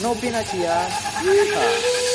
No Pinatia. Ah. Yeehaw.